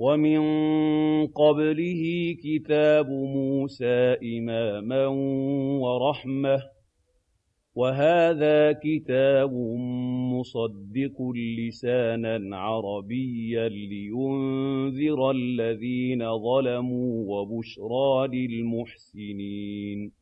وَمِن قَبْلِهِ كِتَابُ مُوسَىٰ إِمَامًا وَرَحْمَةً ۚ وَهَٰذَا كِتَابٌ مُّصَدِّقٌ لِّسَانًا عَرَبِيًّا لِّيُنذِرَ الَّذِينَ ظَلَمُوا وَبُشْرَىٰ لِلْمُحْسِنِينَ.